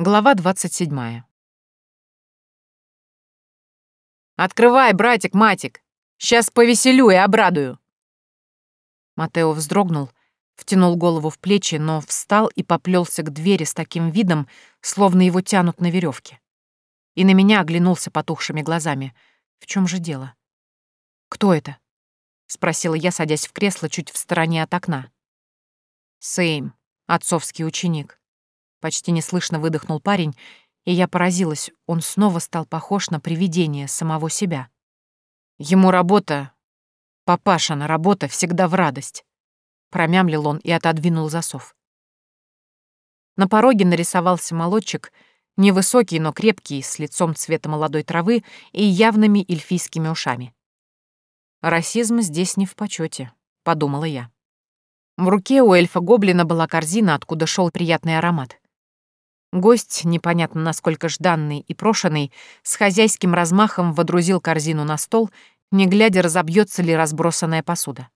Глава двадцать седьмая. «Открывай, братик-матик! Сейчас повеселю и обрадую!» Матео вздрогнул, втянул голову в плечи, но встал и поплелся к двери с таким видом, словно его тянут на веревке. И на меня оглянулся потухшими глазами. В чем же дело? «Кто это?» — спросила я, садясь в кресло чуть в стороне от окна. «Сейм, отцовский ученик». Почти неслышно выдохнул парень, и я поразилась, он снова стал похож на привидение самого себя. Ему работа, папашина работа всегда в радость. Промямлил он и отодвинул засов. На пороге нарисовался молодчик, невысокий, но крепкий, с лицом цвета молодой травы и явными эльфийскими ушами. «Расизм здесь не в почете, подумала я. В руке у эльфа-гоблина была корзина, откуда шел приятный аромат. Гость, непонятно насколько жданный и прошенный, с хозяйским размахом водрузил корзину на стол, не глядя, разобьется ли разбросанная посуда.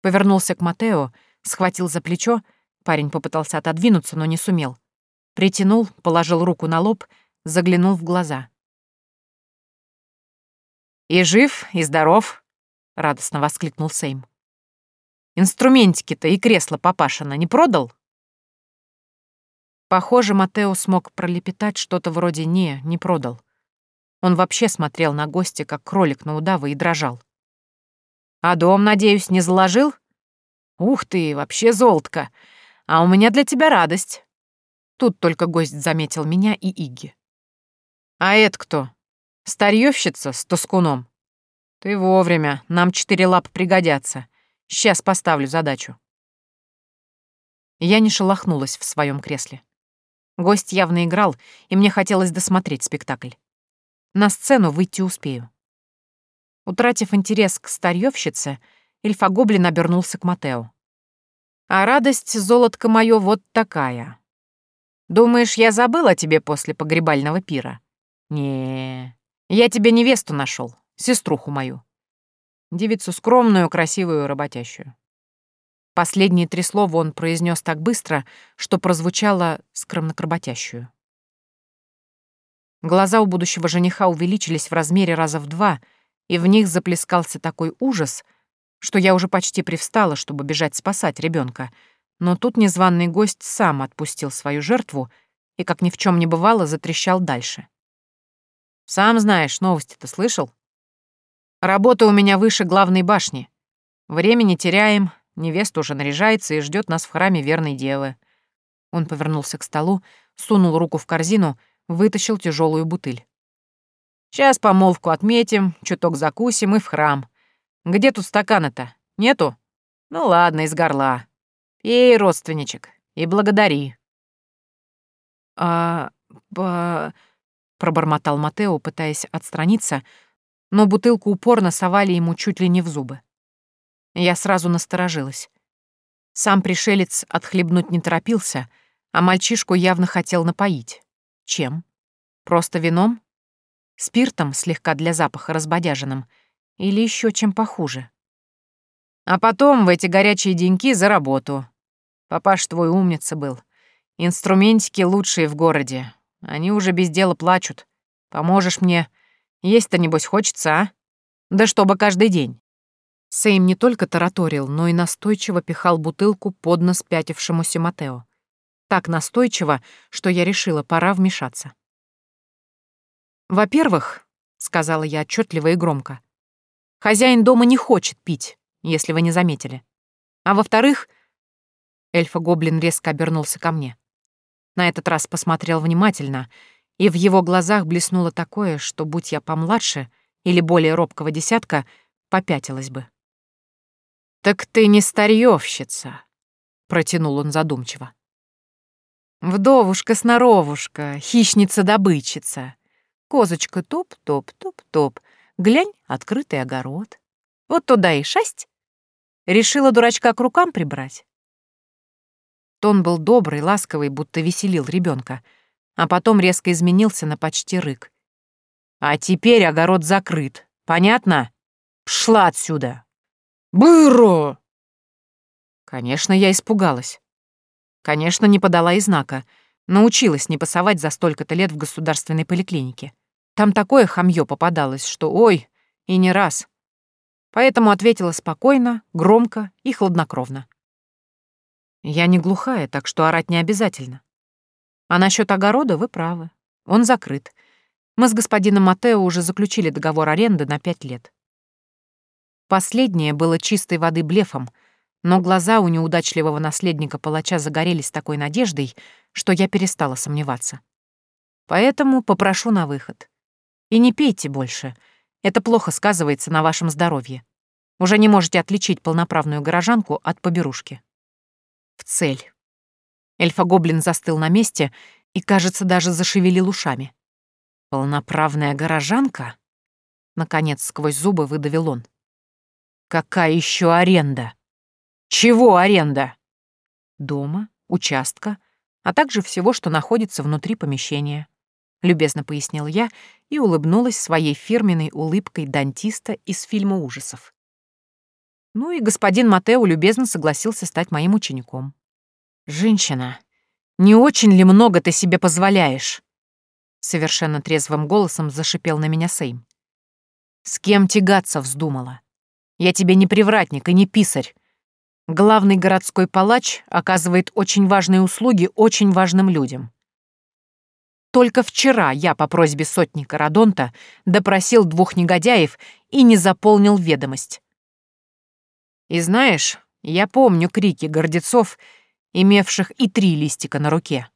Повернулся к Матео, схватил за плечо, парень попытался отодвинуться, но не сумел. Притянул, положил руку на лоб, заглянул в глаза. «И жив, и здоров», — радостно воскликнул Сейм. «Инструментики-то и кресло папашина не продал?» Похоже, Матео смог пролепетать что-то вроде «не, не продал». Он вообще смотрел на гостя, как кролик на удава, и дрожал. «А дом, надеюсь, не заложил? Ух ты, вообще золотко! А у меня для тебя радость!» Тут только гость заметил меня и Игги. «А это кто? Старьёвщица с тоскуном? Ты вовремя, нам четыре лап пригодятся. Сейчас поставлю задачу». Я не шелохнулась в своем кресле. Гость явно играл, и мне хотелось досмотреть спектакль. На сцену выйти успею. Утратив интерес к старьёвщице, эльфа-гоблин обернулся к Матео. «А радость, золотко моё, вот такая. Думаешь, я забыл о тебе после погребального пира? не я тебе невесту нашел, сеструху мою. Девицу скромную, красивую, работящую. Последние три слова он произнес так быстро, что прозвучало скромно-кработящую. Глаза у будущего жениха увеличились в размере раза в два, и в них заплескался такой ужас, что я уже почти привстала, чтобы бежать спасать ребенка. Но тут незваный гость сам отпустил свою жертву и, как ни в чем не бывало, затрещал дальше. «Сам знаешь, новости-то слышал? Работа у меня выше главной башни. Времени теряем, Невеста уже наряжается и ждет нас в храме верной девы. Он повернулся к столу, сунул руку в корзину, вытащил тяжелую бутыль. Сейчас помолвку отметим, чуток закусим и в храм. Где тут стаканы-то? Нету? Ну ладно, из горла. Пей, родственничек, и благодари. А, ба... пробормотал Матео, пытаясь отстраниться, но бутылку упорно совали ему чуть ли не в зубы. Я сразу насторожилась. Сам пришелец отхлебнуть не торопился, а мальчишку явно хотел напоить. Чем? Просто вином? Спиртом, слегка для запаха разбодяженным? Или еще чем похуже? А потом в эти горячие деньки за работу. Папаш твой умница был. Инструментики лучшие в городе. Они уже без дела плачут. Поможешь мне. Есть-то, небось, хочется, а? Да чтобы каждый день. Сейм не только тараторил, но и настойчиво пихал бутылку под нос пятившемуся Матео. Так настойчиво, что я решила, пора вмешаться. «Во-первых», — сказала я отчетливо и громко, «хозяин дома не хочет пить, если вы не заметили. А во-вторых...» Эльфа-гоблин резко обернулся ко мне. На этот раз посмотрел внимательно, и в его глазах блеснуло такое, что, будь я помладше или более робкого десятка, попятилась бы. «Так ты не старьёвщица», — протянул он задумчиво. «Вдовушка-сноровушка, хищница-добычица. Козочка топ-топ-топ-топ. Глянь, открытый огород. Вот туда и шасть. Решила дурачка к рукам прибрать». Тон был добрый, ласковый, будто веселил ребенка, а потом резко изменился на почти рык. «А теперь огород закрыт. Понятно? Пшла отсюда!» «Быро!» Конечно, я испугалась. Конечно, не подала и знака. Научилась не пасовать за столько-то лет в государственной поликлинике. Там такое хамье попадалось, что ой, и не раз. Поэтому ответила спокойно, громко и хладнокровно. Я не глухая, так что орать не обязательно. А насчет огорода вы правы. Он закрыт. Мы с господином Матео уже заключили договор аренды на пять лет. Последнее было чистой воды блефом, но глаза у неудачливого наследника палача загорелись такой надеждой, что я перестала сомневаться. Поэтому попрошу на выход. И не пейте больше. Это плохо сказывается на вашем здоровье. Уже не можете отличить полноправную горожанку от поберушки. В цель. Эльфа-гоблин застыл на месте и, кажется, даже зашевелил ушами. «Полноправная горожанка?» Наконец, сквозь зубы выдавил он. «Какая еще аренда? Чего аренда?» «Дома, участка, а также всего, что находится внутри помещения», — любезно пояснил я и улыбнулась своей фирменной улыбкой дантиста из фильма ужасов. Ну и господин Матео любезно согласился стать моим учеником. «Женщина, не очень ли много ты себе позволяешь?» Совершенно трезвым голосом зашипел на меня Сейм. «С кем тягаться вздумала? Я тебе не привратник и не писарь. Главный городской палач оказывает очень важные услуги очень важным людям. Только вчера я по просьбе сотника Радонта допросил двух негодяев и не заполнил ведомость. И знаешь, я помню крики гордецов, имевших и три листика на руке.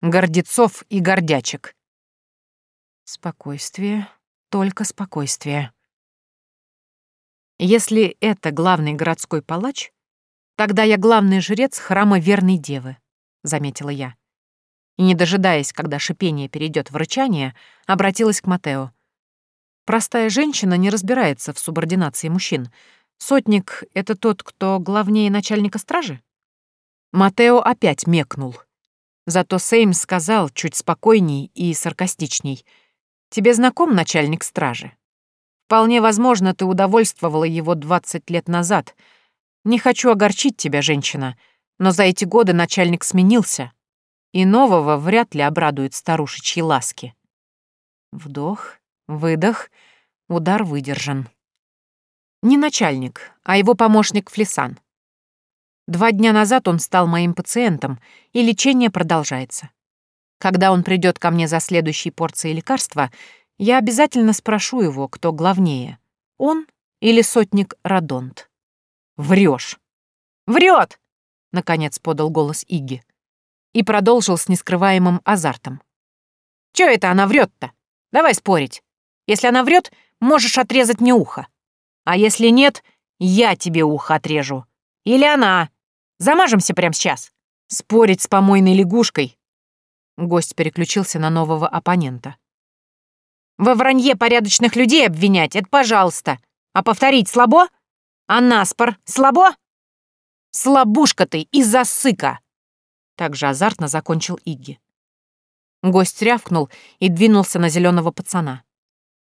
Гордецов и гордячек. Спокойствие, только спокойствие. Если это главный городской палач, тогда я главный жрец храма Верной Девы, заметила я. И, не дожидаясь, когда шипение перейдет в рычание, обратилась к Матео. Простая женщина не разбирается в субординации мужчин. Сотник — это тот, кто главнее начальника стражи? Матео опять мекнул. Зато Сейм сказал чуть спокойней и саркастичней. «Тебе знаком начальник стражи? Вполне возможно, ты удовольствовала его 20 лет назад. Не хочу огорчить тебя, женщина, но за эти годы начальник сменился, и нового вряд ли обрадует старушечьи ласки». Вдох, выдох, удар выдержан. Не начальник, а его помощник Флисан. Два дня назад он стал моим пациентом, и лечение продолжается. Когда он придет ко мне за следующей порцией лекарства, я обязательно спрошу его, кто главнее, он или сотник Радонт. Врешь. Врет! наконец подал голос Иги и продолжил с нескрываемым азартом. Чё это она врет-то? Давай спорить. Если она врет, можешь отрезать мне ухо. А если нет, я тебе ухо отрежу. Или она. Замажемся прямо сейчас. Спорить с помойной лягушкой. Гость переключился на нового оппонента. Во вранье порядочных людей обвинять — это пожалуйста. А повторить слабо? А наспор слабо? Слабушка ты и засыка. Также азартно закончил Игги. Гость рявкнул и двинулся на зеленого пацана.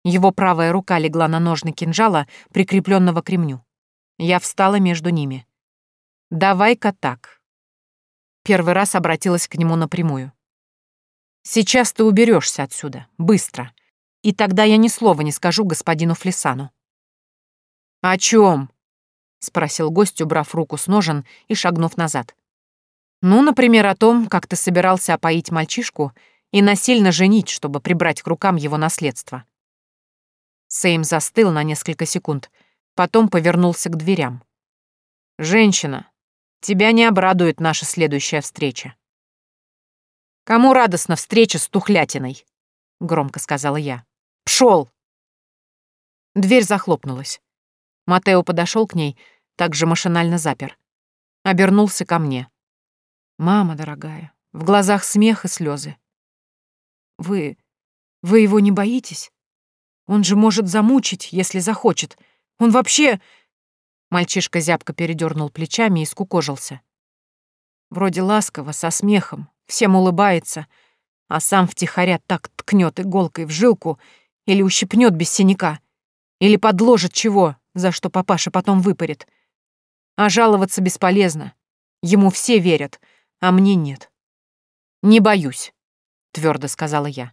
Его правая рука легла на ножны кинжала, прикрепленного к ремню. Я встала между ними. «Давай-ка так». Первый раз обратилась к нему напрямую. «Сейчас ты уберешься отсюда, быстро, и тогда я ни слова не скажу господину Флесану». «О чем? спросил гость, убрав руку с ножен и шагнув назад. «Ну, например, о том, как ты собирался опоить мальчишку и насильно женить, чтобы прибрать к рукам его наследство». Сейм застыл на несколько секунд, потом повернулся к дверям. «Женщина, Тебя не обрадует наша следующая встреча. Кому радостна встреча с тухлятиной? Громко сказала я. Пшел! Дверь захлопнулась. Матео подошел к ней, также машинально запер. Обернулся ко мне. «Мама дорогая, в глазах смех и слезы. Вы... вы его не боитесь? Он же может замучить, если захочет. Он вообще... Мальчишка зябко передернул плечами и скукожился. Вроде ласково, со смехом, всем улыбается, а сам втихаря так ткнет иголкой в жилку или ущипнет без синяка, или подложит чего, за что папаша потом выпарит. А жаловаться бесполезно. Ему все верят, а мне нет. «Не боюсь», — твердо сказала я.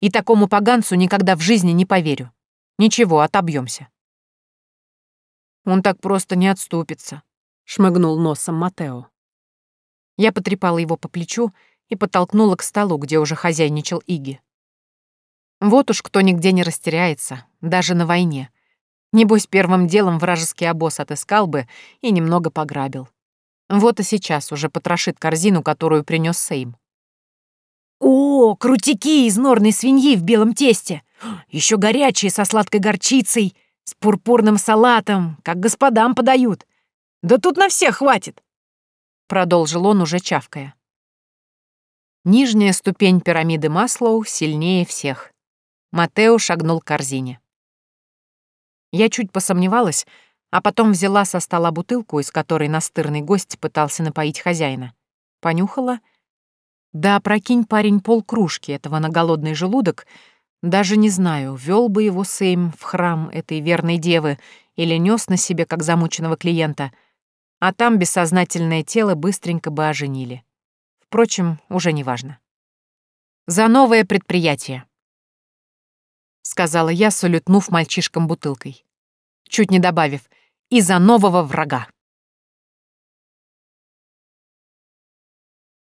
«И такому поганцу никогда в жизни не поверю. Ничего, отобьемся. «Он так просто не отступится», — шмыгнул носом Матео. Я потрепала его по плечу и подтолкнула к столу, где уже хозяйничал Иги. Вот уж кто нигде не растеряется, даже на войне. Небось, первым делом вражеский обоз отыскал бы и немного пограбил. Вот и сейчас уже потрошит корзину, которую принес Сейм. «О, крутики из норной свиньи в белом тесте! Еще горячие со сладкой горчицей, с пурпурным салатом, как господам подают! Да тут на всех хватит!» Продолжил он, уже чавкая. Нижняя ступень пирамиды Маслоу сильнее всех. Матео шагнул к корзине. Я чуть посомневалась, а потом взяла со стола бутылку, из которой настырный гость пытался напоить хозяина. Понюхала. Да, прокинь парень полкружки этого на голодный желудок. Даже не знаю, вел бы его Сейм в храм этой верной девы или нес на себе, как замученного клиента, а там бессознательное тело быстренько бы оженили. Впрочем, уже не важно. «За новое предприятие», — сказала я, салютнув мальчишкам бутылкой. Чуть не добавив — из-за нового врага.